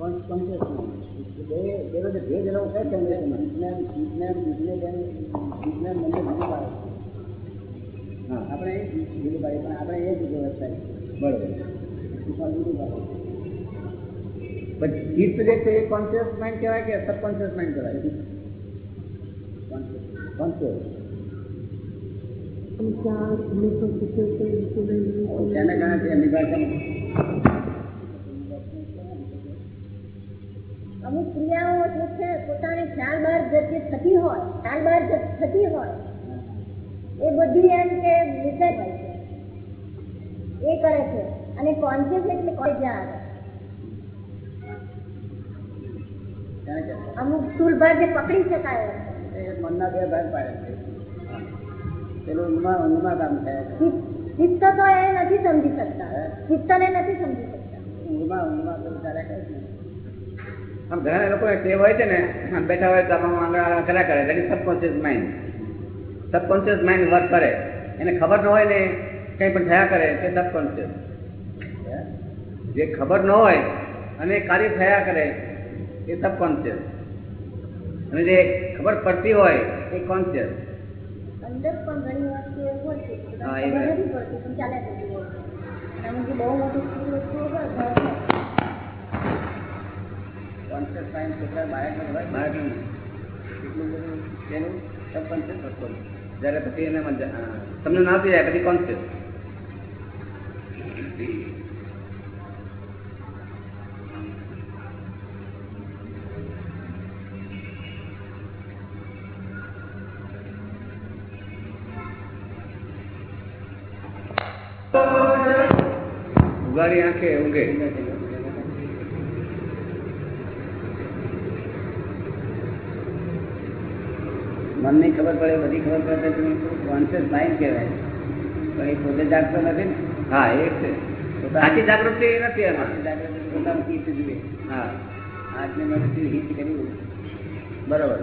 બે બેનો જે ભેદ એનો છે જનરેશનમાં વિજ્ઞાન વિજ્ઞાન વિજ્ઞાન વિજ્ઞાન મને બીજું પાડે હા આપણે એ બીજું પાડે પણ આપણે એ જ વ્યવસ્થા બરોબર વિજ્ઞાન બીજું પાડે પણ ચિત્ત જે છે એ કોન્શિયસ માઇન્ડ કહેવાય કે સબકોન્શિયસ માઇન્ડ કહેવાય કોન્શિયસ તેને કારણે છે એમની ભાષામાં અમુક ક્રિયાઓ જે છે પોતાની ખ્યાલ બહાર જે થતી હોય ખ્યાલ બહાર જે થતી હોય એ બધી એમ કે વિષય હોય છે. એ કરે છે. અને કોન્શિયસ એટલે કોઈ જ્યાં અમુક સ્થૂળ ભાગ જે પકડી શકાય. મનના બે ભાગ પાડે છે. પેલું ઊંઘમાં ઊંઘમાં કામ થાય. ચિત્ત તો એ નથી સમજી શકતા. ચિત્તને નથી સમજી શકતા. ઊંઘમાં ઊંઘમાં. આમ ઘણા લોકો ટેવ હોય છે ને આમ બેઠા હોય તો આમ કર્યા કરે is subconscious mind subconscious mind work કરે. એને ખબર ન હોય ને કંઈ પણ થયા કરે તે સબકોન્શિયસ જે ખબર ન હોય અને કાર્ય થયા કરે એ સબકોન્શિયસ અને જે ખબર પડતી હોય એ કોન્શિયસ અંદર પણ ઘણી વસ્તુ હોય છે હા, તમને એ ખબર નથી પડતી પણ ચાલ્યા કરતી હોય બહુ મોટી હોય. કોન્શિયસ માઇન્ડ છોકરા બાળકને હોય બાળકનું એટલું બધું તેનું સબકોન્શિયસ વસ્તુ જ્યારે પછી એને મજા હા, તમને ના આવતી જાય પછી કોન્શિયસ ઉગાડી આંખે ઊંઘે મનની ખબર પડે બધી ખબર પડે કોન્શિયસ માઇન્ડ કહેવાય. પણ એ પોતે જાગતો નથી ને. હા એ છે. સાચી જાગૃતિ નથી એમાં. જાગૃતિ પોતાનું હિત જુએ હા. આજને મેં હિત કર્યું બરોબર.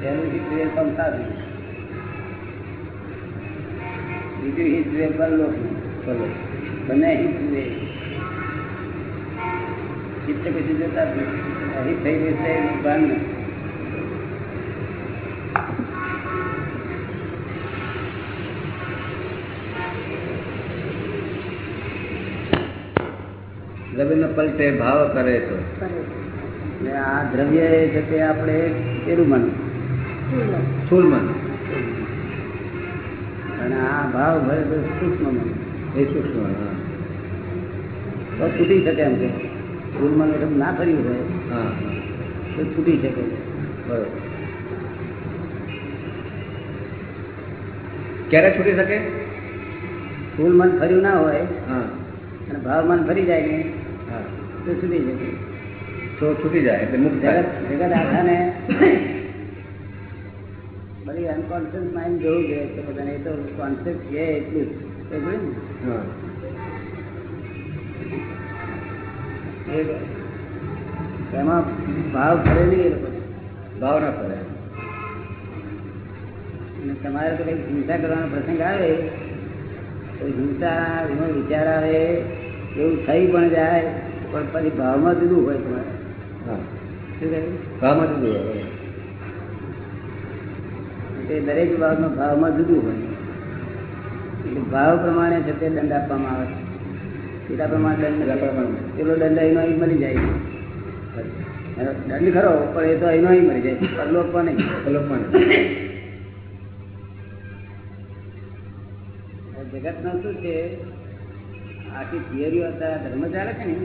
પહેલું હિત જુએ સંસારનું બીજું હિત જુએ પરલોકનું ચલો બંને હિત જુએ હિત કશું જોતા જ થઈ ગયું છે ભાન નથી પલટે ભાવ કરે તો. આ દ્રવ્ય એ છે તે આપણે પેલું મન. સ્થૂલ મન અને આ ભાવ ભરે તો સૂક્ષ્મ મન એ સૂક્ષ્મ તો છૂટી શકે એમ કે. સ્થૂળ મન એટલે ના ફર્યું હોય હા. તો છૂટી શકે. બરોબર. ક્યારે છૂટી શકે? સ્થૂળ મન ફર્યું ના હોય હા. અને ભાવ મન ફરી જાય ને તો છૂટી શકે તો છૂટી જાય એટલે મુક્ત જગત જગત આખાને બધી અનકોન્શિયસ માઇન્ડ જોવું જોઈએ કે બધાને એ તો કોન્શિયસ છે એટલું જ. ને? એમાં ભાવ ફરે નહીં એ લોકો. ભાવ ના પડે. અને તમારે તો કંઈક હિંસા કરવાનો પ્રસંગ આવે તો હિંસા વિચાર આવે એવું થઈ પણ જાય. પણ પછી ભાવમાં જુદું હોય તમારે. ભાવમાં જુદું હોય તે દરેક ભાવમાં ભાવમાં જુદું હોય. એટલે ભાવ પ્રમાણે છે તે દંડ આપવામાં આવે છે. પ્રમાણે દંડ પેલા દંડ અહીંનો અહીં મળી જાય. એનો દંડ ખરો પણ એ તો અહીંનો અહીં મળી જાય. પરલોક પણ નહીં. અવલોકન જગતમાં શું છે? આખી થિયરીઓ હતા ધર્મ ચાલે છે ને?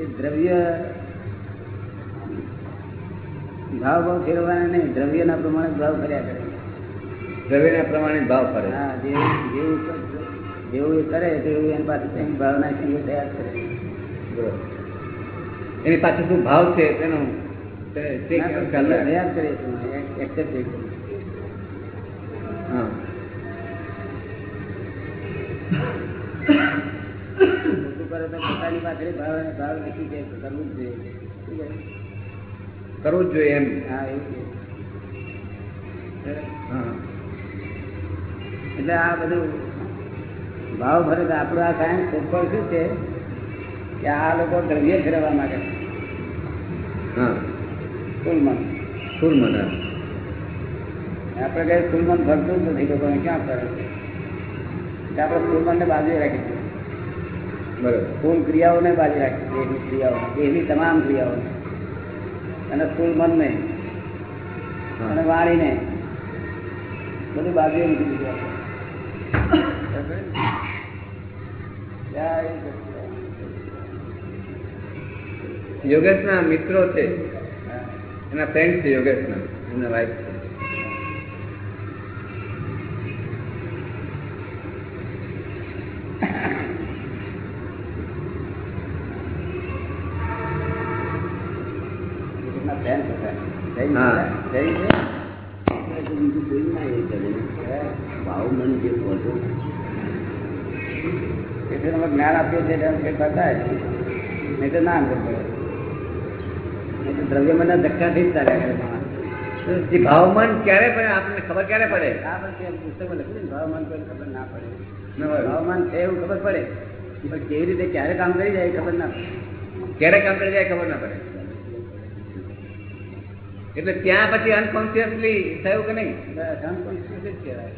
એ દ્રવ્ય ભાવ ભાવ ફેરવાના નહીં દ્રવ્યના પ્રમાણે ભાવ કર્યા કરે. દ્રવ્યના પ્રમાણે ભાવ કરે હા જેવું જેવું એ કરે તેવું એની પાસે ભાવના સંગે તૈયાર કરે. એની પાછળ શું ભાવ છે તેનો તે તે ના, પણ ખ્યાલ સંગે રાખે. થયા જ કરે એક્સેપ્ટ હા. પાછળ ભાવ ભાવ નક્કી છે કરવું જ જોઈએ. કરવું જ જોઈએ એમ. હા એવું હા. એટલે આ બધું ભાવ ભરે તો આપણું આ સાયન્સ ઉપર શું છે? કે આ લોકો દ્રવ્ય ફેરવવા માંગે છે. હા. સ્થૂલમન સ્થૂળ મન હા. આપણે કઈ સ્થૂલમન ભરતું જ નથી લોકોને ક્યાં એટલે આપણે સ્થૂલમનને બાજુ રાખીશું સ્થૂળ ક્રિયાઓને બાજુ રાખી દેહની ક્રિયાઓ દેહની તમામ ક્રિયાઓને અને કુલ મનને અને વાણીને બધું બાજુએ મૂકી દીધું. યોગેશના મિત્રો છે. એના ફ્રેન્ડ છે યોગેશના એમના વાઈફ છે એમના friend હતા. જૈન હા. હતા. જૈન છે? આપણે તો બીજું કોઈ ના એ કરે. હે? ભાવમન જે કહો છો. એટલે તમે જ્ઞાન આપીએ છીએ થાય નહીં તો ના કરતો નહીં તો દ્રવ્યમનના ધક્કાથી જ ચાલ્યા કરે ભાવમાન ક્યારે પડે? આપણને ખબર ક્યારે પડે? આ પણ પુસ્તકમાં લખ્યું ભાવમાન કોઈ ખબર ના પડે હવામાન. છે એવું ખબર પડે. પણ કેવી રીતે, ક્યારે કામ કરી જાય ખબર ના પડે. ક્યારે કામ કરી જાય ખબર ના પડે. એટલે ત્યાં પછી અનકોન્શિયસલી થયું કે નહીં? અનકોન્શિયસ જ કહેવાય.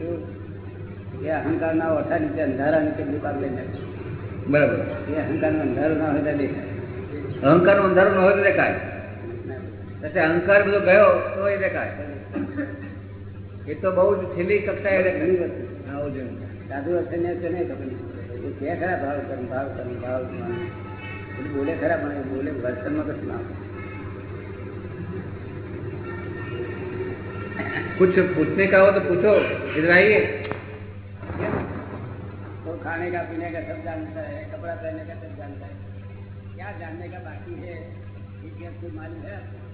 એ એ અહંકારના ઓછા નીચે અંધારા નીચે દુકાન લઈ નાખે બરાબર. એ અહંકારનો અંધારો ના હોય ત્યાં દેખાય. અહંકારનું અંધારું ન હોય તો દેખાય? એટલે અહંકાર બધો ગયો તો એ દેખાય. એ તો બહુ જ છેલ્લી કક્ષાએ ઘણી વસ્તુ. આવું જ સાધુ હશે ને છે ને ખબર નહીં. એ કે ખરા ભાવ કર્મ ભાવ કર્મ ભાવ. બોલે ખરા પણ બોલે વર્તનમાં કશું ના कुछ पूछने का हो तो पूछो। इधर आइए। तो खाने का, पीने का सब जानता है, कपड़ा पहनने का सब जानता है। क्या जानने का बाकी है? मालूम है आपको?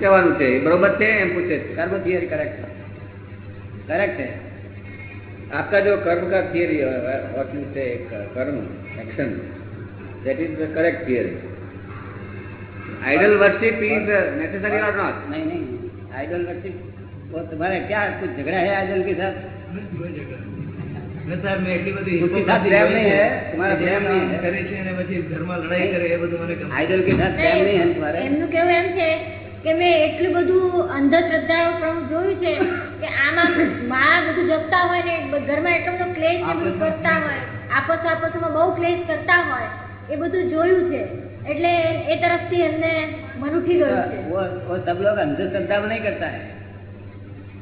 કહેવાનું છે એ બરોબર છે એમ પૂછે છે कर्म थियरी करेक्ट है करेक्ट है आपका जो कर्म का theory what you say karma action that is the correct theory idol worship is necessary और नॉट नहीं नहीं आइडल वर्शिप वो तुम्हारे क्या कुछ झगड़ा है आइडल के साथ સાહેબ મેં એટલી બધી उसके साथ प्रेम नहीं है तुम्हारा प्रेम नहीं है કરે છે અને પછી ઘરમાં લડાઈ કરે એ બધું મને ગમે आइडल के साथ प्रेम नहीं है तुम्हारे એમનું કેવું એમ છે કે મેં એટલું બધું અંધશ્રદ્ધાપણું જોયું છે કે આમાં માં બધું જપતા હોય ને ઘરમાં એટલો બધો ક્લેશ ને બધું કરતા હોય આપસ આપસમાં બહુ ક્લેશ કરતા હોય એ બધું જોયું છે. એટલે એ તરફથી એમને મન ઉઠી ગયું છે. વો સબ લોગ અંધશ્રદ્ધા નહીં કરતા હૈ.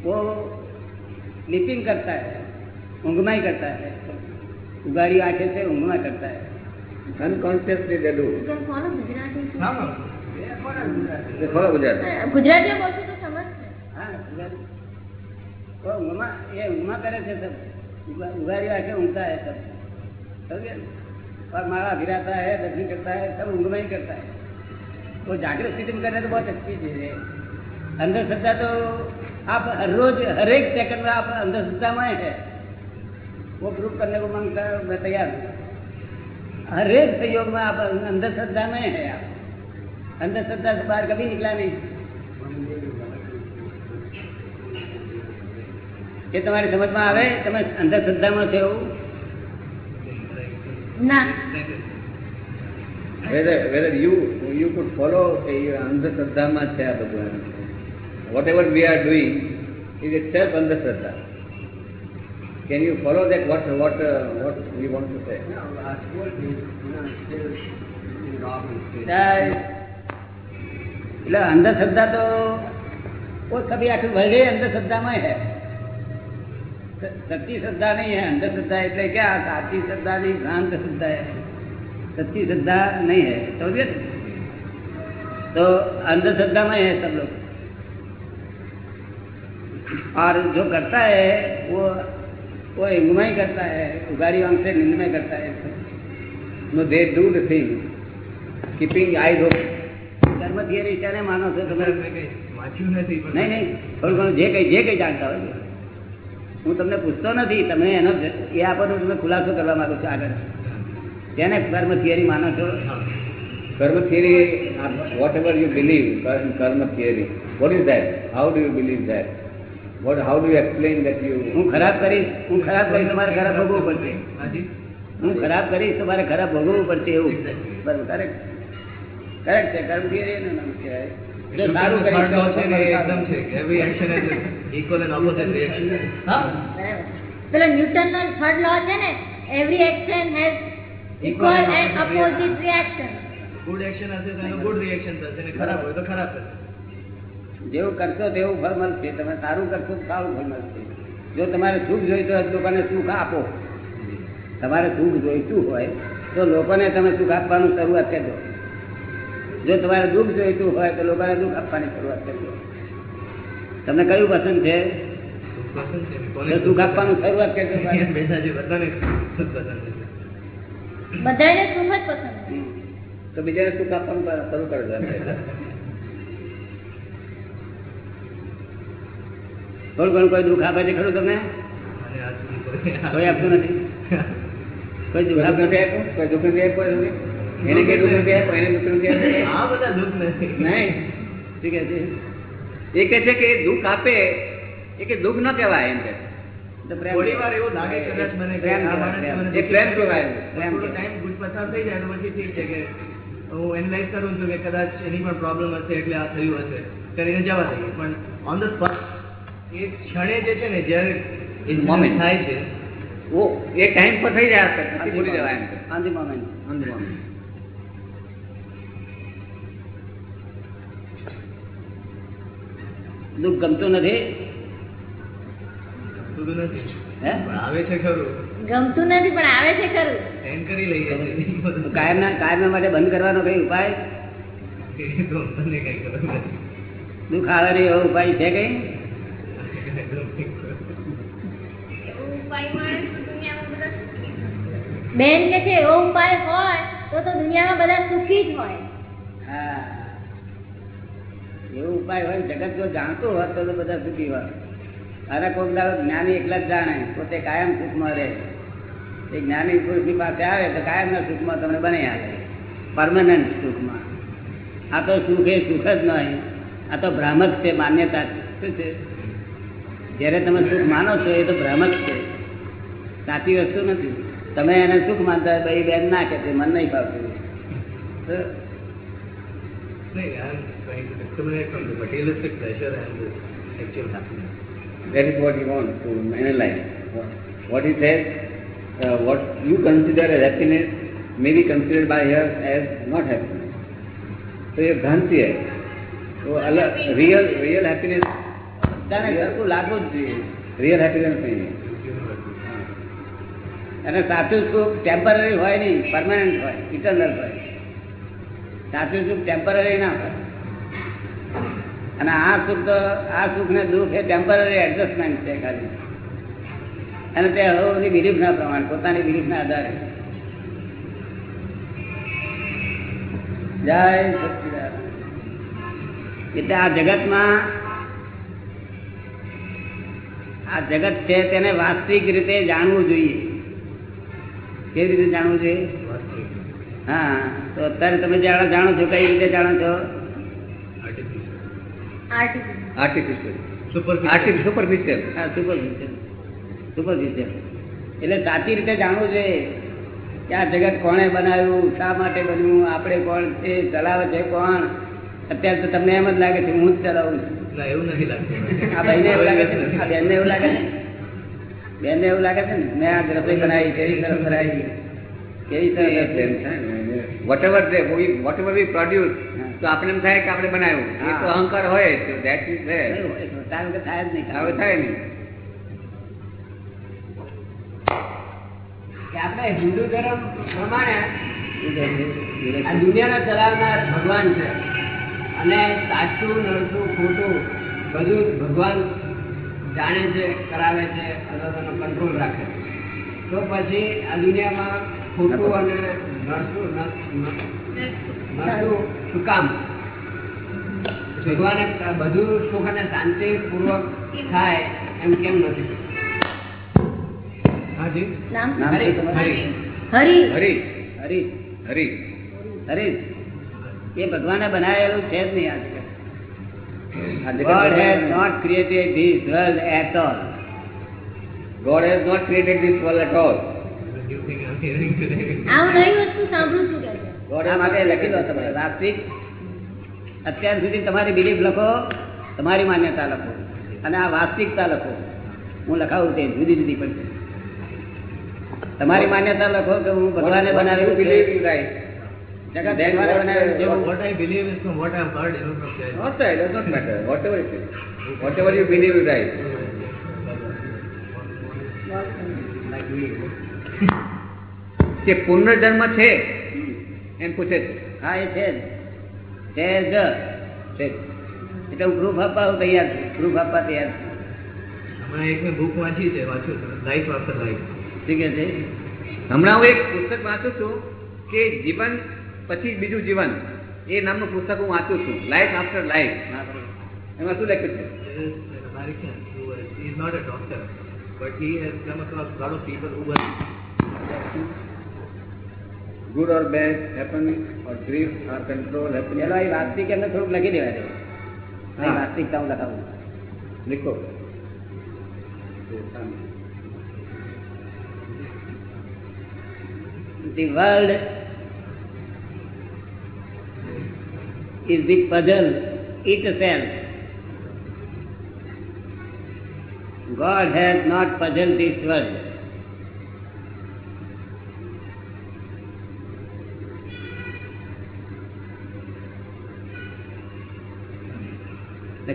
વો સ્લીપિંગ કરતા હૈ ઊંઘમાં કરતા હૈ. ઉગાડી આંખે છે ઊંઘમાં કરતા હૈ. અનકોન્શિયસલી ડેડું હા अनकॉन्शियसली दे डू કેમ કોનો ગુજરાતી છે? હા પણ ये फॉलो गुजर ગુજરાતીઓ બોલશું તો સમજશે हाँ उगाड़ी वो ऊँघमा ये ऊँघमा करे थे सब उगा- उगाड़ी आंखें ऊँघता है सब समझ गए? और माला गिराता है दर्शन करता है सब ऊँघमा ही करता है वो जागृत स्थिति में करना तो बहुत अच्छी चीज है अंधश्रद्धा तो आप हर रोज हर एक सेकंड में आप अंधश्रद्धा में है वो प्रूव करने को मांगता है मैं तैयार हूँ हर एक संयोग में आप अंधश्रद्धा में है आप अंधश्रद्धा से बाहर कभी निकला नहीं એ તમારી સમજમાં આવે તમે અંધશ્રદ્ધામાં છો એવું ના whether whether you you could follow a અંધશ્રદ્ધામાં છે આ બધું એમ whatever we are doing is itself અંધશ્રદ્ધા can you follow that what what uh, what we want to say એટલે અંધશ્રદ્ધા તો वो सभी आखिर वर्ल्ड अंधश्रद्धा में है स- सच्ची श्रद्धा नहीं है अंधश्रद्धा એટલે क्या साची श्रद्धा नहीं भ्रांत श्रद्धा है सच्ची श्रद्धा नहीं है समझे तो अंधश्रद्धा में है सब लोग और जो करता है वो वो हिंगमय करता है उगारी वांग से निंदमय करता है no they do the thing keeping eyes open ધર્મ થિયરી શાને માનો છો તમે? વાંચ્યું નથી નહીં નહીં થોડું ઘણું જે કઈ જે કઈ જાણતા હોય હું તમને પૂછતો નથી તમે એનો એ આપણને તમે ખુલાસો કરવા માંગુ છો આગળ. તેને કર્મ થિયરી માનો છો. Karma theory whatever you believe karma theory what is that how do you believe that what how do you explain that you હું ખરાબ કરીશ હું ખરાબ કરીશ તમારે ખરાબ ભોગવવું પડશે. હું ખરાબ કરીશ તમારે ખરાબ ભોગવવું પડશે એવું. બરાબર કરેક્ટ કરેક્ટ છે કર્મ થિયરી એનું નામ કહેવાય સારું ને થર્ડ લો છે ને every action has equal and reaction હશે તો એનું થશે ખરાબ હોય તો ખરાબ થશે. જેવું કરશો તેવું ફળ મળશે. તમે સારું કરશો તો સારું ફળ મળશે. જો તમારે સુખ જોઈતું હોય તો લોકોને સુખ આપો. તમારે સુખ જોઈતું હોય તો લોકોને તમે સુખ આપવાનું શરૂઆત કરજો. જો તમારે દુઃખ જોઈતું હોય તો લોકોને દુઃખ આપવાની શરૂઆત કરજો તમને કયું પસંદ છે? સુખ આપવાનું શરૂઆત કરજો બધાને સુખ જ પસંદ તો બીજાને સુખ આપવાનું શરૂ કરી દો થોડું ઘણું કોઈ દુઃખ આપે છે ખરું તમને? સુધી કોઈ આપતું નથી? કોઈ દુઃખ દુઃખ આપતું. કોઈ દુઃખ નથી? એને કે દુઃખ રૂપિયા એને દુઃખ રૂપિયા આ બધા દુઃખ નથી. નહીં. શું કે છે? એ કહે છે કે દુઃખ આપે એ કે દુઃખ ન કહેવાય એમ કે થોડી વાર એવું લાગે કદાચ મને કે પ્રેમ આ કહેવાય, માણસે પ્રેમ. મને એ પ્રેમ કહેવાય. પ્રેમ ટાઈમ ગુજ પસાર થઈ જાય તો પછી ઠીક છે કે હું એનાલાઇઝ કરું છું કે કદાચ એની પણ પ્રોબ્લેમ હશે એટલે આ થયું હશે. કરીને જવા દઈએ. પણ ઓન ધ સ્પોટ એ ક્ષણે જે છે ને જ્યારે ઇન્સિડન્ટ થાય છે ઓ એ ટાઈમ પર થઈ જાય પછી ભૂલી જવાય એમ. દુઃખ ગમતું નથી? થતું નથી હે? પણ આવે છે ખરું. ગમતું નથી પણ આવે છે ખરું. સહન કરી લઈએ કાયમના કાયમના માટે બંધ કરવાનો કઈ ઉપાય? એ તો મને કઈ ખબર નથી. દુઃખ આવે નહીં એવો ઉપાય છે કઈ? બેન કે છે એવો ઉપાય હોય તો તો દુનિયામાં બધા સુખી જ હોય. હા. એવો ઉપાય હોય જગત જો જાણતું હોત તો બધા સુખી હોત. અરે કોઈક દાડો જ્ઞાની એકલા જ જાણે, પોતે કાયમ સુખમાં રહે. એ જ્ઞાની પુરુષની પાસે આવે તો કાયમના સુખમાં તમને બને આવે. પરમાનન્ટ સુખમાં. આ તો સુખ એ સુખ જ નહીં, આ તો ભ્રામક છે, માન્યતા શું છે? જ્યારે તમે સુખ માનો છો, એ તો ભ્રામક છે. સાચી વસ્તુ નથી. તમે એને સુખ માનતા હોય ભાઈ બેન ના કે મન નહીં ભાવતું. તો નહીં I'm trying to discriminate from the materialistic pleasure and this actual happiness. That is what he wants to analyze. What he says, uh, what you consider as happiness may be considered by her as not happiness. तो ये भ्रांति है तो अलग real real happiness બધાને સરખું લાગવું જ જોઈએ रियल हैप्पीनेस नहीं है અને સાચું સુખ ટેમ્પરરી હોય નહીં પરમાનન્ટ હોય ઇટરનલ હોય સાચું સુખ ટેમ્પરરી ના હોય. અને આ સુખ તો, આ સુખ ને દુઃખ એ ટેમ્પરરી એડજસ્ટમેન્ટ છે ખાલી. અને તે હવની બિલીફ ના પ્રમાણે, પોતાની બિલીફ ના આધારે. જય એટલે આ જગતમાં, આ જગત છે તેને વાસ્તવિક રીતે જાણવું જોઈએ. કેવી રીતે જાણવું જોઈએ? હા તો અત્યારે તમે જાણો જાણો છો કઈ રીતે જાણો છો? એટલે સાચી રીતે જાણવું છે કે આ જગત કોણે બનાવ્યું શા માટે બન્યું આપણે કોણ છે ચલાવે છે કોણ? અત્યારે તો તમને એમ જ લાગે છે હું જ ચલાવું છું. એવું નથી લાગતું. આ ભાઈને એવું લાગે છે? આ બેનને એવું લાગે છે? બેનને એવું લાગે છે ને? મેં આ રસોઈ બનાવી કેવી સરસ બનાવી. કેવી સરસ whatever they we whatever we produce. તો આપણે એમ થાય કે આપણે બનાવ્યું. એ તો અહંકાર હોય તો that ઇઝ તો કારણ કે થાય જ નહીં. હવે થાય નહીં. આપણે હિન્દુ ધર્મ પ્રમાણે આ દુનિયાના ચલાવનાર ભગવાન છે. અને સાચું નડતું ખોટું બધું ભગવાન જાણે છે કરાવે છે અથવા કંટ્રોલ રાખે છે. તો પછી આ દુનિયામાં ખોટું અને શું કામ? ભગવાને બધું સુખ અને શાંતિપૂર્વક થાય એમ કેમ નથી? હાજી? નામ નામ હરી. હરી. હરી. હરી. હરી. એ ભગવાને બનાવેલું છે જ નહીં આજે not God has not created this world at all. God has not created this world at all. New thing I'm hearing today. આ હું નવી વસ્તુ સાંભળું છું કે has માટે લખી દો તમે વાસ્તવિક. અત્યાર સુધી તમારી બિલીફ લખો તમારી માન્યતા લખો અને આ વાસ્તવિકતા લખો. હું લખાવું તે જુદી જુદી પડશે તમારી માન્યતા લખો કે હું ભગવાને બનાવેલું what- બનાવેલું કે પુનર્જન્મ છે એમ પૂછે છે. હા એ છે છે જ. એટલે હું પ્રૂફ આપવા તૈયાર છું. પ્રૂફ આપવા તૈયાર છું. હમણાં એક મેં બુક વાંચી છે વાંચ્યું લાઈફ આફ્ટર લાઈફ ઠીક છે? હમણાં હું એક પુસ્તક વાંચું છું કે જીવન પછી બીજું જીવન. એ નામનું પુસ્તક હું વાંચું છું. લાઈફ આફ્ટર લાઈફ એમાં શું લખ્યું છે? There is not a doctor, but he has come across a lot of people who were good or bad happen or grief or control happen પેલો એ વાસ્તવિક એમને થોડુંક લખી દેવા દે હા. વાસ્તવિકતા હું લખાવું લીખો The world is the puzzle itself. God has not puzzled this world.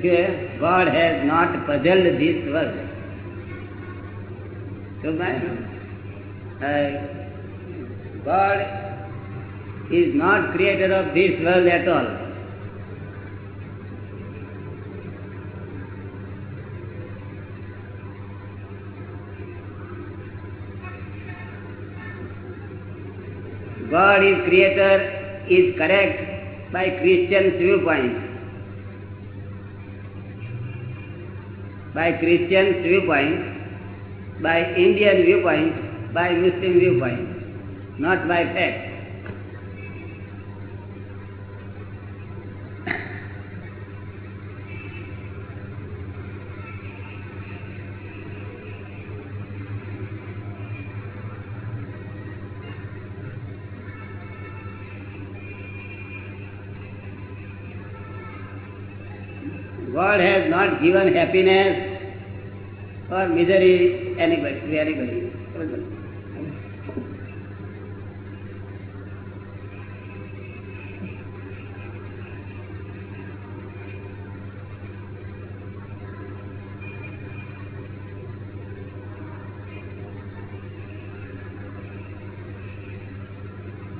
લખ્યું હે? God has not puzzled this world. શું ભાઈ? Uh, God is not creator of this world at all. God is creator is correct by Christian viewpoint. By Christian viewpoint, by Indian viewpoint, by Muslim viewpoint, not by fact. Or misery anybody to anybody.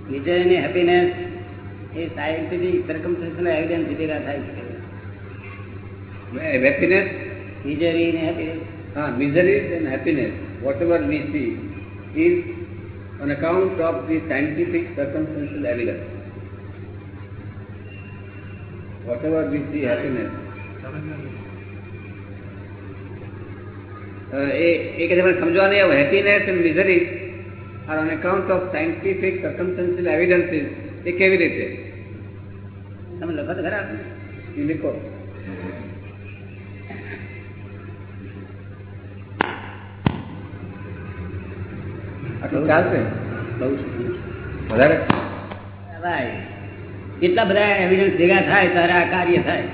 Misery and happiness એ scientific circumstantial evidence ભેગા થાય છે happiness misery ને happiness. હા miseries and happiness whatever we see is on account of the scientific circumstantial evidence. Whatever we see happiness. અ, એ એ કે તમારે સમજવા નહીં આવે happiness and misery are on account of scientific circumstantial evidences એ કેવી રીતે તમે લખો તો ખરા એ લીખો ચાલશે. વધારે? કેટલા બધા એવિડન્સ ભેગા થાય ત્યારે આ કાર્ય થાય.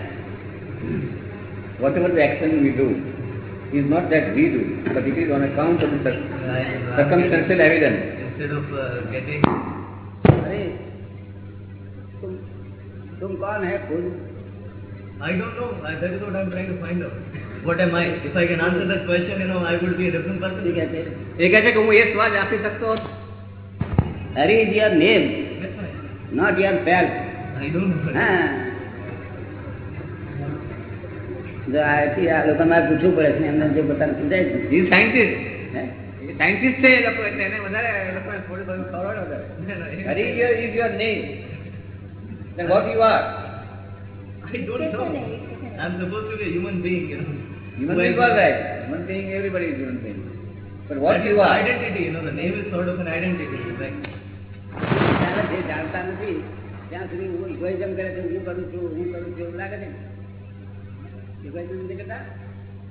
Whatever the action we do is not that we do but it is on account of circumstantial evidence instead of getting અરે તુમ તુમ કોણ હે? ખુદ I don't know that is what I am trying to find out what am I if I can answer that question you know I would be a different person એ છે એ કહે છે કે હું એ સ્વાદ આપી શકતો હોત is your name not your self I don't know હા જો આથી આ લોકો મારે પૂછવું પડે છે એમને જે પોતાને સમજાય છે ઈ સાયન્ટિસ્ટ સાયન્ટિસ્ટ છે એ લોકો એટલે એને વધારે એ લોકો થોડું બધું ખબર વધારે હરી your is your name then you you are? I don't know. i'm supposed to be a human being you know. Human being was right. Human being, everybody is human being. But what That you are? Identity, you know, the name is sort of an identity. right? જે જાણતા નથી ત્યાં સુધી હું egoism કરે છે હું કરું છું હું કરું છું એવું લાગે છે ઇગોઇઝમ નથી કરતા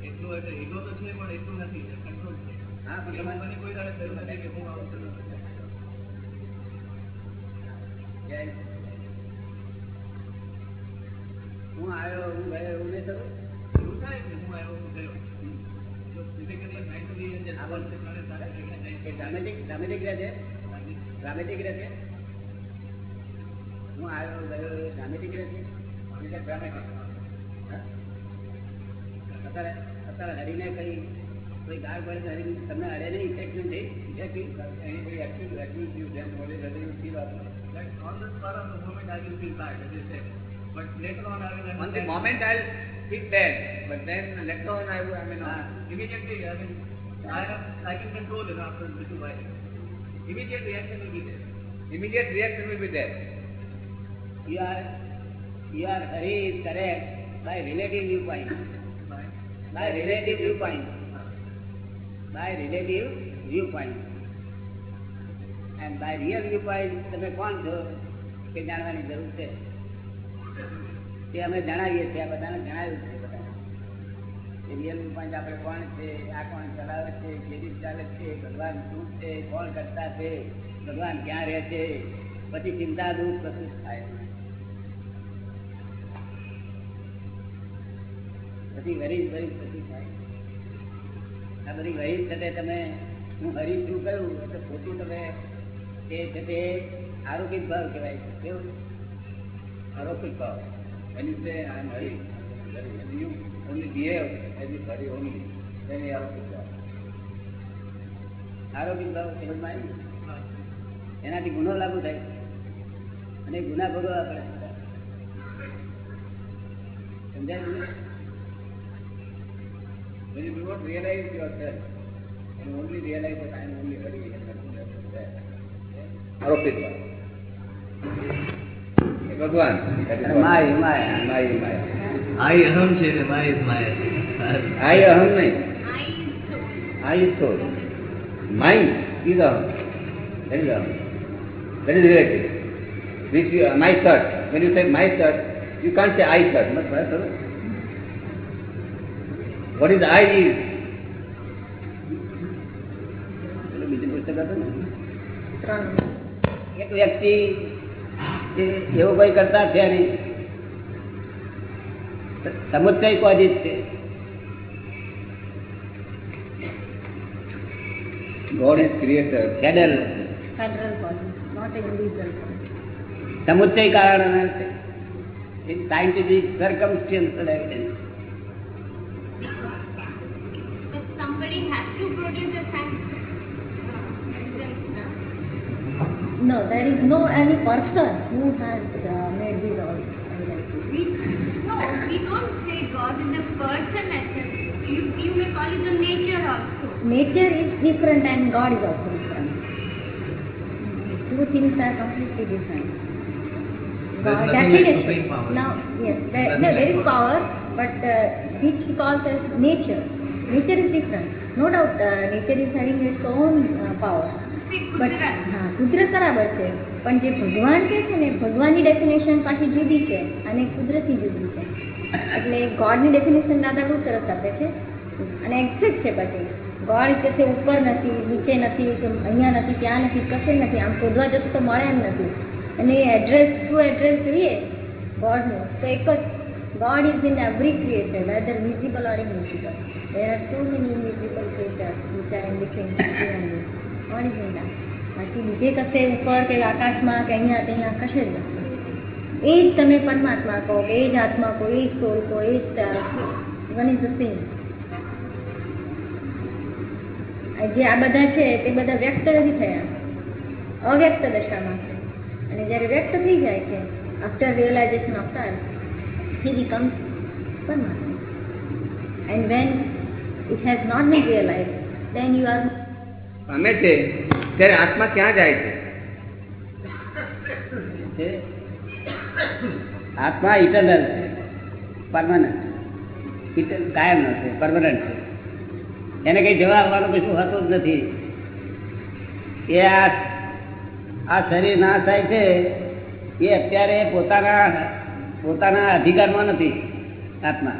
એટલું એટલે ego તો છે પણ એટલું નથી કંટ્રોલ છે હા પણ મને કોઈ દાડે થયું નથી કે હું આવું છું હું આવ્યો હું ગયો એવું નહીં થયું ડ્રામેટિક ડ્રામેટિક રહે છે ડ્રામેટિક રહે છે હું આવ્યો ગયો એ ડ્રામેટિક રહે છે એટલે ડ્રામેટિક હા? અત્યારે અત્યારે હરીને કઈ કોઈ ગાળ પડે તો હરી તમને અડે નહીં ઇફેક્ટિવ થઈ effective any active active then what is the feel of Like on the spur of the moment, I will feel bad, as you said. But later on, I will On the moment I'll feel bad, but then later on I will, I mean, Ah. uh, Immediately, I mean, I have, I can control it after a little while. Immediate reaction will be there. immediate reaction will be there. you are you are is correct by relative viewpoint by, by relative viewpoint by relative viewpoint and by real viewpoint તમે કોણ છો તે જાણવાની જરૂર છે તે અમે જણાવીએ છીએ, આ બધાને જણાવ્યું છે, બધાને. રિયલ પોઈન્ટ આપણે કોણ છે, આ કોણ ચલાવે છે, કેવી ચાલે છે, ભગવાન શું છે, કોણ કરતા છે, ભગવાન ક્યાં રહે છે પછી ચિંતા દુઃખ કશું થાય. પછી ગરીબ ગરીબ કશું થાય. આ બધી ગરીબ સાથે તમે, હું હરીફ શું કહ્યું એટલે ખોટું તમે તે છે તે આરોપિત ભાવ કહેવાય છે. કેવું? આરોપિત power. When you say I am Hari, then you only behave as if Hari only, then you are aropic power. આરોપિત ભાવ સમજમાં આવી એનાથી ગુનો લાગુ થાય અને ગુના ભોગવવા પડે સમજાય? When you do not realize yourself, you only realize that I am only Hari and nothing else is there. એ ભગવાન my my my my I aham છે ને માય is આઈ અહમ નહીં soul. I is soul. Mind is aham. That is aham. That is relative. Which you, my shirt. When you say my shirt, you can't say I shirt. Must fire through. What is I બીજું પુસ્તક હતું ને એક વ્યક્તિ એવો કોઈ કરતા છે નહીં. સમુચ્ચય કોઝિસ છે. God is creator federal. સમુચ્ચય કારણ છે. Scientific circumstantial evidence there is no any person who has uh, made these all no, we don't say God is a person as. You, you may call it the nature also. Nature is different and God is also different. Two things are completely different. God, like. Now, yes, there, no, there is power, but uh, which he calls as nature. Nature is different. No doubt, uh, nature is having its own uh, powers. See, કુદરત બરાબર છે પણ જે ભગવાન કે છે ને ભગવાનની ડેફિનેશન પાછી જુદી છે અને કુદરતી જુદી છે. એટલે ગોડની ડેફિનેશન દાદા બહુ સરસ આપે છે. અને એક્ઝેક્ટ છે પછી ગોડ કે ઉપર નથી નીચે નથી કે અહીંયા નથી ત્યાં નથી કશે નથી આમ શોધવા જશો તો મળે એમ નથી. અને એડ્રેસ ટ્રુ એડ્રેસ જોઈએ? ગોડનું. તો એક જ God is in every creature, whether visible or invisible. There are so many invisible creatures which are in between. You and me. God. બાકી બીજે કશે ઉપર કે આકાશમાં કે અહીંયા ત્યાં કશે જ નથી. એ જ તમે પરમાત્મા કહો કે એ જ આત્મા કહો, એ જ સોલ કહો, એ જ વન ઇઝ જે આ બધા છે તે બધા વ્યક્ત નથી થયા. અવ્યક્ત દશામાં છે. અને જ્યારે વ્યક્ત થઈ જાય છે after realisation of he becomes Paramatma. And when it has not been realise then you are અમે છે. ત્યારે આત્મા ક્યાં જાય છે? આત્મા ઇટરનલ છે. પરમાનન્ટ કાયમ નો છે પરમાનન્ટ છે. એને કઈ જવા આવવાનું કશું હોતું જ નથી. એ આ આ શરીર ના થાય છે, એ અત્યારે પોતાના પોતાના અધિકારમાં નથી, આત્મા.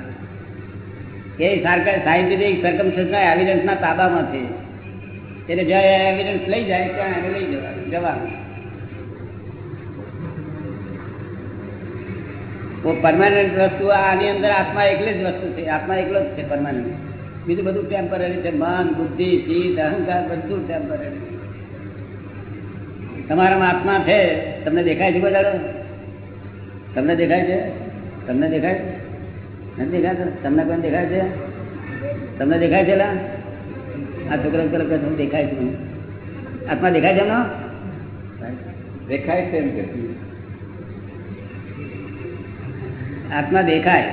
એ સાયન્ટિફિક સરકમસ્ટન્સના એવિડન્સના તાબામાં છે. એટલે જ્યાં એવિડન્સ લઈ જાય ત્યાં એને લઈ જવાનું જવાનું. પરમાનન્ટ વસ્તુ આની અંદર આત્મા એકલી જ વસ્તુ છે, આત્મા એકલો જ છે પરમાનન્ટ બીજું બધું ટેમ્પરરી છે, મન, બુદ્ધિ, ચિત્ત, અહંકાર, બધું ટેમ્પરરી તમારામાં આત્મા છે, તમને દેખાય છે બધા તમને દેખાય છે? તમને દેખાય? નથી દેખાતો? તમને કોણ દેખાય છે? તમને દેખાય છે આ છોકરા તરફ હું દેખાય છે આત્મા દેખાય છે એમનો? દેખાય છે એમ કે. આત્મા દેખાય.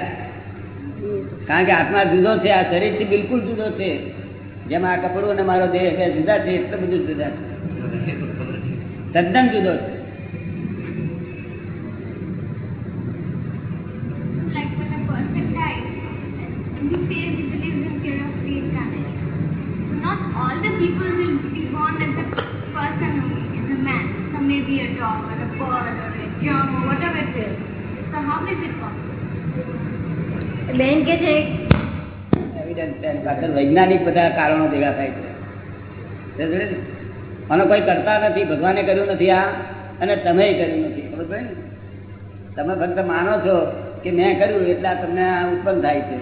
કારણ કે આત્મા જુદો છે આ શરીરથી બિલકુલ જુદો છે. જેમ આ કપડું અને મારો દેહ છે જુદા છે એટલું બધું જુદા છે. તદ્દન જુદો છે. કે છે? વૈજ્ઞાનિક બધા કારણો ભેગા થાય છે. અને કોઈ કરતા નથી, ભગવાને કર્યું નથી આ, અને તમે કર્યું નથી. ખબર ને? તમે ફક્ત માનો છો કે મેં કર્યું એટલે તમને આ ઉત્પન્ન થાય છે.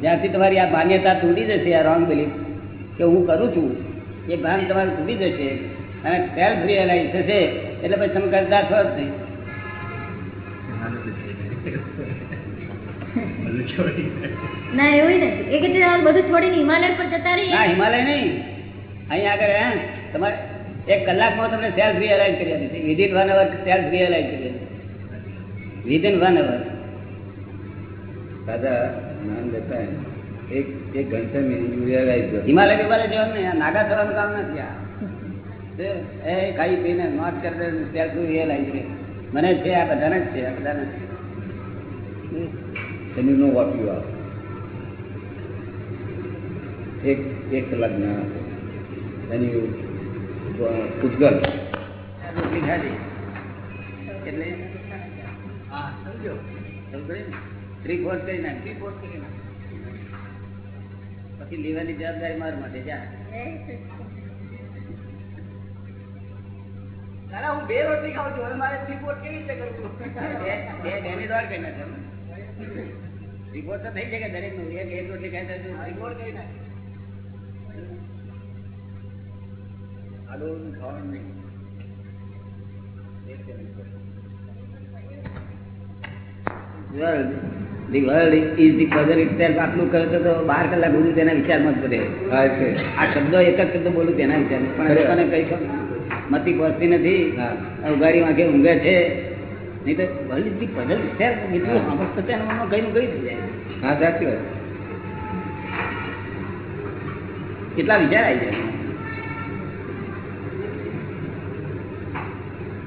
જ્યારથી તમારી આ માન્યતા તૂટી જશે, આ રોંગ બિલીફ કે હું કરું છું, એ ભાન તમારું તૂટી જશે. અને સેલ્ફ રિયલાઇઝ થશે, એટલે પછી તમે કરતા છો જ નહીં. ના એવું નથી. એક એટલે બધું છોડીને હિમાલય પર જતા રહી ના હિમાલય નહીં. અહીં આગળ તમારે એક કલાકમાં તમને સેલ્ફ રિયલાઇઝ કરી આપી સેલ્ફ રિયલાઇઝ કરી આપી વિધિન અવર દાદા એક હિમાલય હિમાલય જવાનું ને નાગા થવાનું કામ નથી આ. એ ખાઈ પીને નોટ કરતા સેલ્ફ રિયલાઇઝ મને છે આ બધાને જ છે આ બધાને જ છે. Then you know what you are એક એક કલાક જ્ઞાન આપો. then you પૂછગલ આ એટલે હા સમજો. થ્રી ફોર્થ કરી નાખ. થ્રી ફોર્થ કરી નાખ. પછી લેવાની જવાબદારી મારા માટે જા. દાદા હું બે રોટલી ખાઉં છું. હવે મારે થ્રી fourth કેવી રીતે કરવું? બે બે બેની દોડ કરી નાખે રિપોર્ટ તો થઈ શકે દરેકનું એક એક રોટલી ખાઈ તો રિપોર્ટ કરી નાખે આડું ખાવાનું નહીં. the world is the puzzle itself. આટલું કરે તો તો બાર કલાક બધું તેના વિચારમાં જ કરે આ શબ્દો એક જ શબ્દ બોલું તેના વિચાર પણ. લોકોને કઈ મતી પહોંચતી નથી. ઉઘાડી વાંખે ઊંઘે છે. નહીં તો world is the puzzle itself. એટલું હા. સાંભળતો તેના મનમાં કઈ નું થઈ જાય હા સાચી વાત કેટલા વિચાર આવી જાય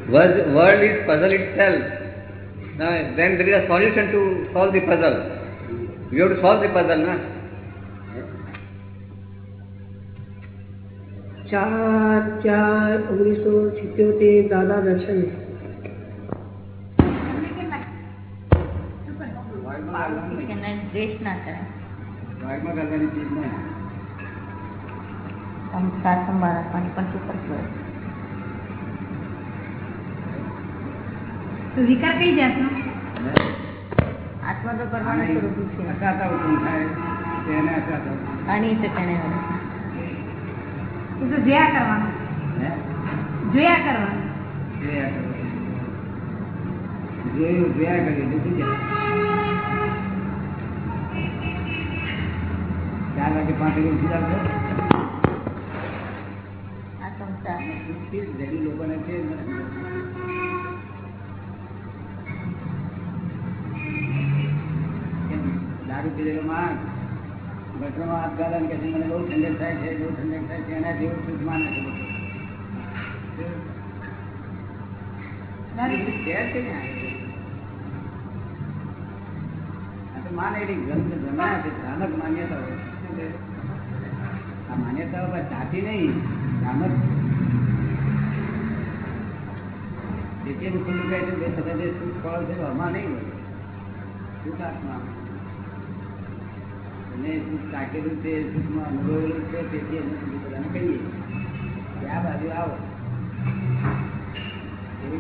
world, world is puzzle itself now, then there is a solution to solve the puzzle you have to solve the puzzle na ચાર ચાર ઓગણીસો સિત્યોતેર દાદા દર્શન દ્વેષ ના કરે વાઘમાં કરવાની ચીજ નહીં. સંસ્કાર સંભાળ રાખવાની પણ તું કરતો હોય તો વિકાર કઈ જાતનો? આત્મા તો કરવાનું સ્વરૂપ છે. અસાતા ઉત્પન્ન થાય તેને અસાતા આની ઠેકાણે આવે એ તો જોયા કરવાનું. જોયા કરવાનું. જોયા કરવાનું. જોયું જોયા કરી એટલે ચાર વાગે પાંચ વાગે ઉઠી આ સંસાર લોકોને છે. દારૂ પીધેલો માણસ. ગટરમાં હાથ ગાળે કે મને બહુ ઠંડક થાય છે બહુ ઠંડક થાય છે એના જેવું સુખ માને છે. માને એટલી ગ્રંથ જમા છે ભ્રામક માન્યતા હોય? આ માન્યતાઓ પર સાચી નહીં આમાં નહીં હોય. કહીએ. કે આ આવો. એવી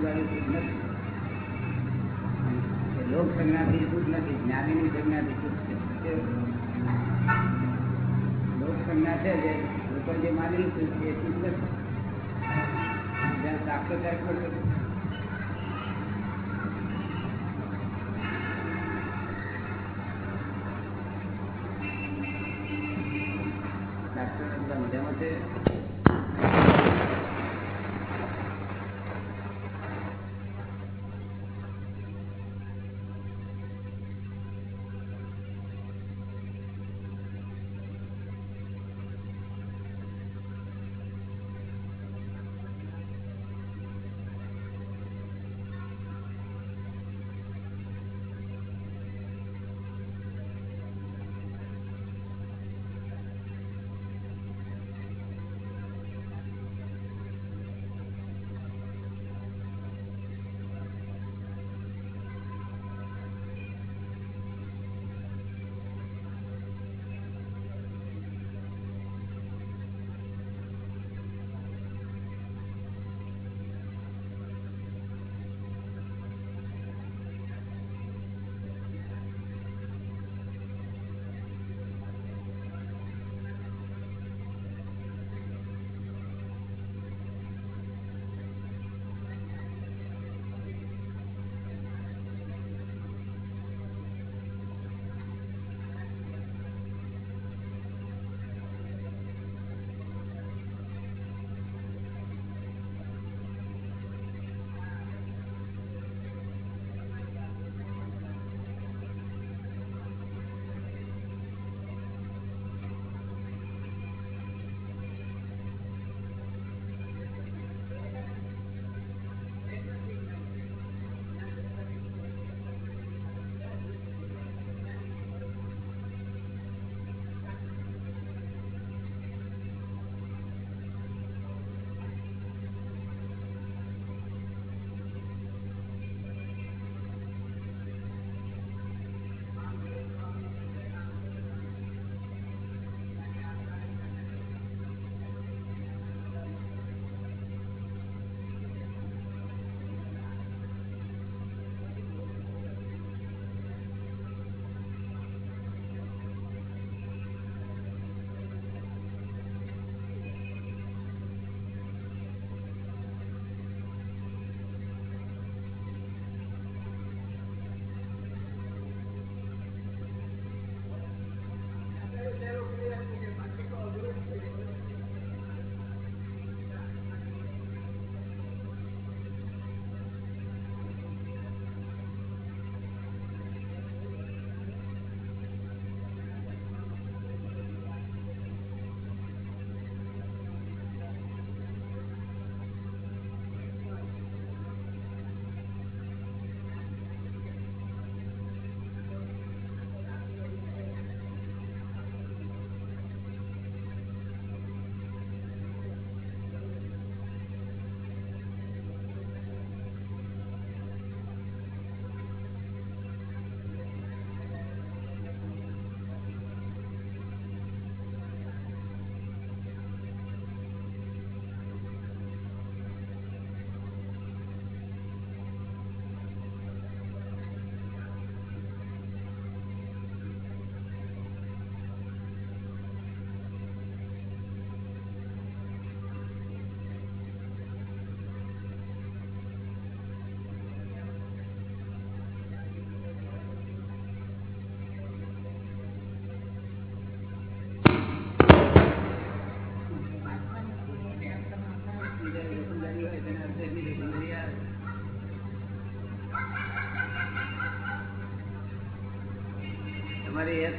લોક સંજ્ઞાથી સુખ નથી, જ્ઞાનીની સંજ્ઞાથી સુખ છે. સંજ્ઞા છે જે લોકો જે માનેલું છે એ સુખ નથી જ્યાં સાક્ષાત્કાર કરશે ડાક્ટર બધા મજામાં છે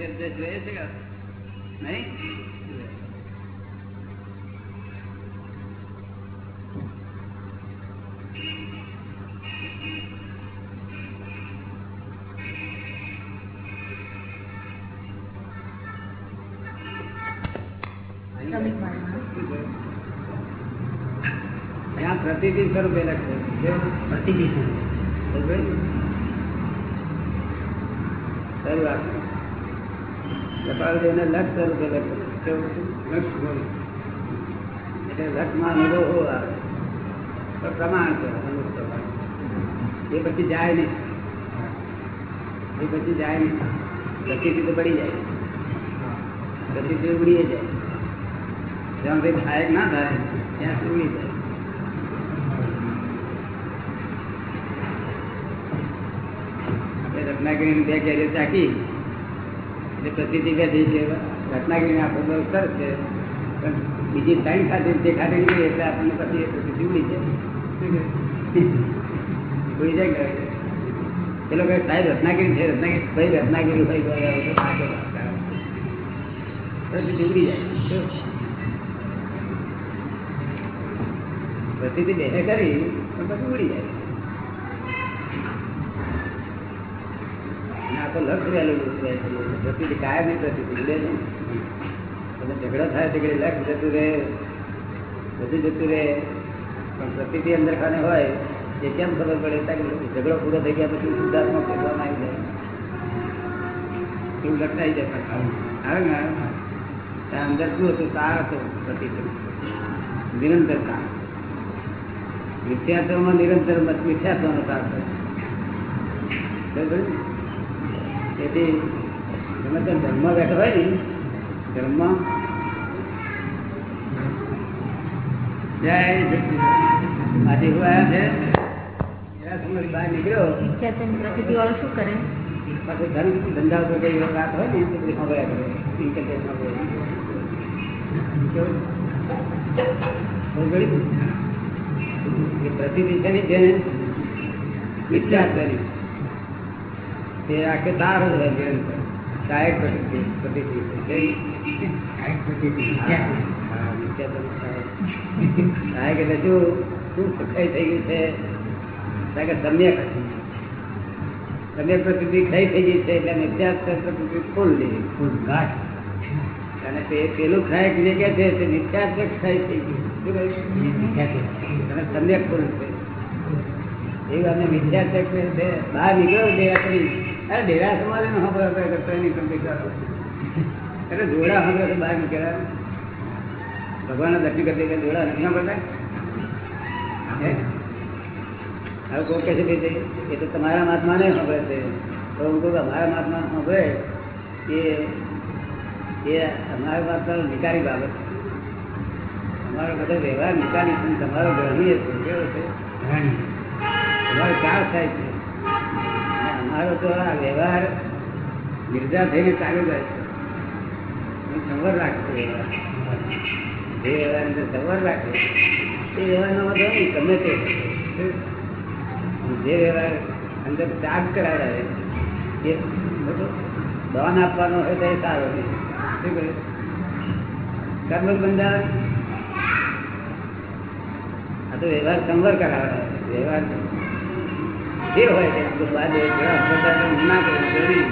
શબ્દ જોઈએ છે કે નહીં ત્યાં પ્રતિદિન સ્વરૂપે લખશે કેવું? સમજાયું? શરૂઆત કપાલદેવને લક્ષ સ્વરૂપે લખશે કેવું? એટલે લક્ષમાં અનુભવ આવે. તો પ્રમાણ છે એ પછી જાય નહીં. એ પછી જાય નહીં. ગતિથી તો પડી જાય. ગતિથી ઉડી જાય. જ્યાં સુધી થાય ના થાય, ત્યાં સુધી ઉડી જાય. આપણે રત્નાગીરીની બે કેરીઓ ચાકી એટલે પ્રતિથી બેઠી છે, રત્નાગીરીને આપણો બહુ સરસ છે, પણ બીજી ટાઈમ સાથે તે ખાતી નીકળી એટલે આપણને પછી પ્રતિથી ઉડી જાય. ઉડી જાય કે પેલો કહે, સાહેબ, રત્નાગીરી છે, રત્નાગીરી. ભાઈ રત્નાગીરી ભાઈ પ્રતિથી ઉડી જાય. પ્રસિદ્ધિ બે કરી પણ પછી ઉડી જાય. અને આ તો લક્ષ વહેલું પ્રતિ કાયમ નહીં પ્રતિથી ઉડે છે. અને ઝઘડો થાય ઝઘડે ઘડી લક્ષ જતું રહે બધું જતું રહે. પણ પ્રતિથી અંદર ખાને હોય એ કેમ ખબર પડે? કે ઝઘડો પૂરો થઈ ગયા પછી શુદ્ધાત્મા ફેરવામાં આવી જાય. એવું લક્ષાઈ જાય. આવે ને ત્યાં અંદર શું હતું? તાર હતો નિરંતર નિરંતરતા. મિથ્યાત્વમાં નિરંતર મત મિથ્યાત્વનો તાર બરાબર? તેથી તમે તો ધર્મ બેઠા હોય ને ધર્મ જય. આજે હું આવ્યા છે બહાર નીકળ્યો શું કરે પાછું ધર્મ ધંધા ઉપર કઈ વાત હોય ને તો બધી ખબર કરે ઇન્કમ ટેક્સમાં બોલે. કેવું? બહુ ગળ્યું? તે આખે તાર જ હોય નિરંતર સહાયક પ્રતિ પ્રતિથી કઈ હા, મિથ્યાત્વ સહાયક. સહાયક એટલે શું? શું થઈ ગયું છે? કે સમ્યક સમ્યક પ્રતિથી ક્ષય થઈ ગઈ છે? એટલે પ્રતિથી ફૂલ થઈ ફૂલ ઘાટ અને તે પેલું ક્ષય જે કે છે? તે ક્ષય થઈ ગયું શું કહ્યું? અને સમ્યક ફૂલ છે એ વાત મિથ્યાત્વ છે બહાર નીકળ્યો અરે ડેરા જ હમણાં આપણે કરતો એની કંપની કરો એટલે જોડા હમણાં બહાર નીકળ્યા ભગવાનના દર્શન કરતી જોડા નથી સાંભળતા? હે? હવે કોઈ કહે છે કે એ તો તમારા મહાત્મા નહીં સાંભળે છે. તો હું કહું અમારા મહાત્મા ખબર એ એ અમારા મહાત્માનો નિકારી બાબત. અમારો બધો વ્યવહાર નિકાલી છે તમારો ગ્રહણીય છે કેવો છે? તમારો ચાર થાય છે. અમારો તો આ વ્યવહાર નિર્જા થઈને ચાલુ જાય છે. સંવર રાખશે વ્યવહાર જે વ્યવહાર અંદર સંવર રાખે. એ વ્યવહારનો વાંધો નહીં ગમે તે જે વ્યવહાર અંદર ચાર્જ કરાવે એ બધો દાન આપવાનો હોય તો એ સારો નહીં શું કહ્યું કર્મ બંધારણ આ તો વ્યવહાર સંવર કરાવે વ્યવહાર જે હોય છે આપણું બાદ ના કરે જરૂરી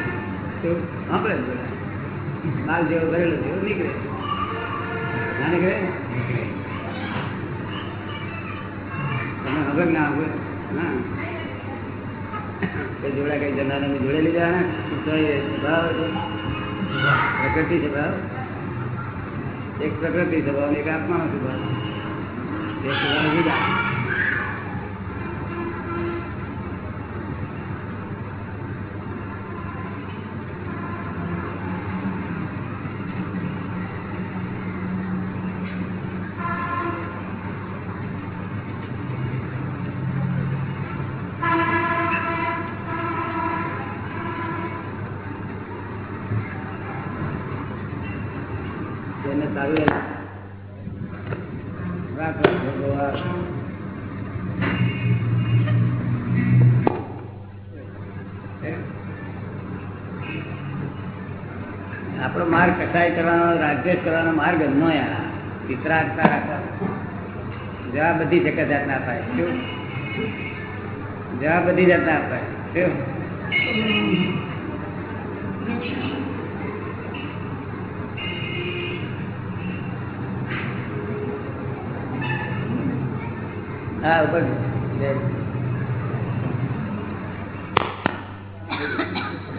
તો માલ જેવો ભરેલો એવો નીકળે. ના નીકળે? તમે હવે ના હવે ના. તે જોડા કઈ જનારા જોડે લીધા ને? તો ભાવ. પ્રકૃતિ છે એક પ્રકૃતિ સ્વભાવ એક આત્માનો સ્વભાવ. એક સ્વભાવ જુદા આપણો માર્ગ કસાય કરવાનો રાજ્યેશ કરવાનો માર્ગ નો ચિત્રાર્થતા રાખવાનો જવાબ બધી જગત જાતના અપાય. શું? જવા બધી જાતના અપાય. શું? હા, ઉપર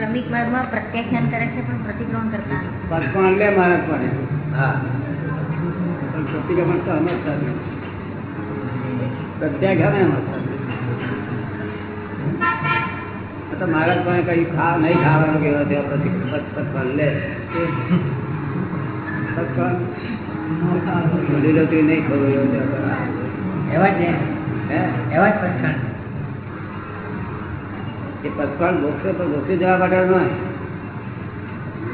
ક્રમિક માર્ગમાં પ્રત્યાખ્યાન કરે છે પણ પ્રતિક્રમણ કરતા નથી. પસપણ લે માણસ પણ હા. પણ પ્રતિક્રમણ તો અમે જ નથી. એમ આ તો મારા પણ કઈ ખા નહીં ખાવાનું કેવા તેવા પ્રતિ પસપણ લે. નહીં ખબર એવો જ ને. હે? એવા જ પસંદ એ પસપણ બોક્સે પણ બોક્સે જવા માટે નહીં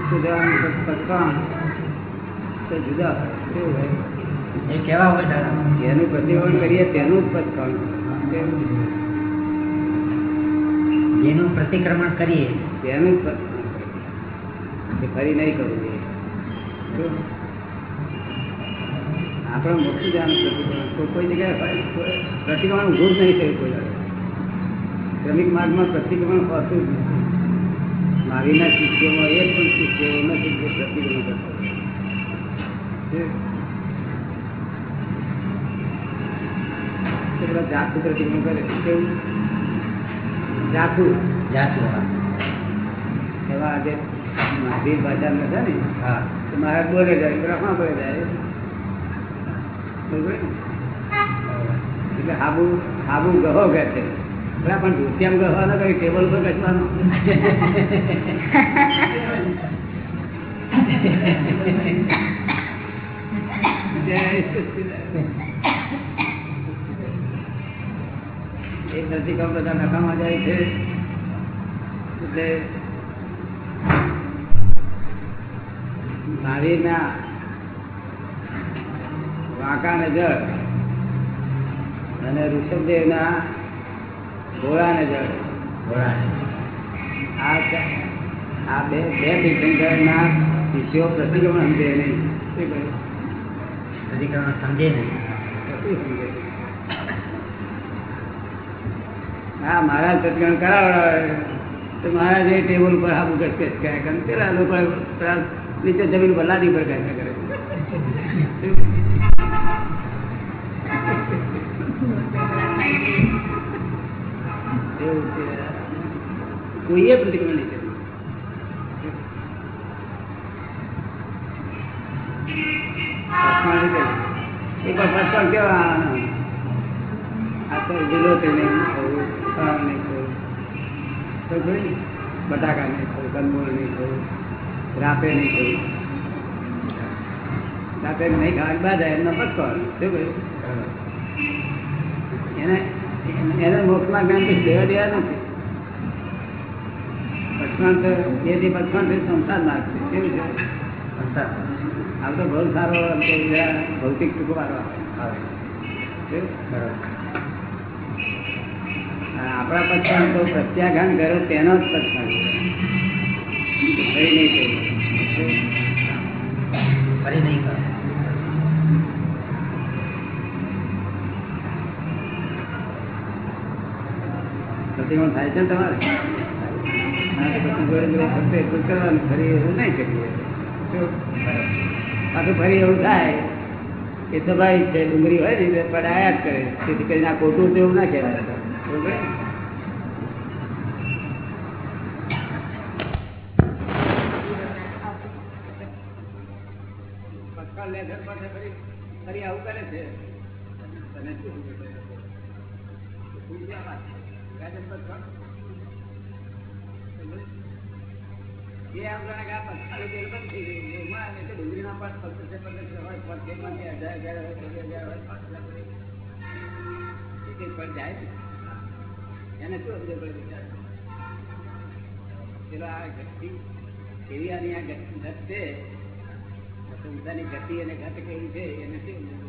બોક્સે જવાનું પસપણ તો જુદા. કેવું હોય એ કેવા હોય દાદા જેનું પ્રતિક્રમણ કરીએ તેનું જ પસપણ જેનું પ્રતિક્રમણ કરીએ તેનું જ ફરી નહીં કરવું જોઈએ? આપણે મોટું જવાનું પ્રતિક્રમણ કોઈ જગ્યાએ પ્રતિક્રમણ જ નહીં થયું કોઈ. ક્રમિક માર્ગમાં પ્રતિક્રમણ હોતું જ નથી. મારીના શિષ્યોમાં એક પણ શિષ્ય એવો નથી જે પ્રતિક્રમણ કરતો પેલા જાતું પ્રતિક્રમણ કરે કેવું? જાતું. જાતું એવા આજે મહાવીર છે ને હા. તો મહારાજ બોલે જાય બોલે જાય? બરોબર એટલે હાબુ હાબુ ગહો કહે છે. પણ ધોતિયામ ગહવાનો કઈ ટેબલ પર કચવાનો. વાંકા જળ અને ઋષભદેવના ઘોડાને જળ ઘોડા આ બે બે તીર્થંકરના શિષ્યો પ્રતિક્રમણ સમજે નહીં. પ્રતિક્રમણ સમજે નહીં. કશું સમજે નહીં. હા મહારાજ પ્રતિક્રમણ કરાવડાવે. તો મહારાજ એ ટેબલ ઉપર હાબુ કચકચ કર્યા કરે પેલા લોકો પેલા નીચે જમીન પર લાદી પર કર્યા કરે. એવું છે. કોઈએ પ્રતિક્રમણ નહીં કર્યું તો ખાવું ખાવું બટાકા નહીં ખાવું કંદમૂળ નહીં ખાવું રાપે નહીં ખાવું રાપે નહીં ખાવાની બાદ એમનો પસમણ શું કહ્યું? એને એને મોક્ષમાં જ્ઞાન કઈ લેવા દેવા નથી. તો એ જે પસમણ છે સંસાર માર્ગ કેવું છે? સંસાર. આમ તો બહુ સારો ભૌતિક ટૂંકો આવે બરોબર. આપણા પસંદ તો પ્રત્યાઘાન કર્યો તેનો જ પસંદ ફરી નહીં કર્યું ફરી નહીં કરો. પ્રતિક્રમણ થાય છે તમારે? ફરી એવું નહીં કરીએ? પાછું ફરી એવું થાય કે સ્વાભાવિક છે, ડુંગળી હોય ને પડાયા જ કરે. તેથી કરીને આ ખોટું તો એવું ના કહેવાય ફરી આવું કરે છે? હોય, બે હજાર હોય, પાંચ હજાર પણ જાય. એને શું બિચારાને? પેલો આ ગતિ કેવી આની આ ઘટ છે સંસારની ગતિ અને ઘટ કેવી છે એને શું?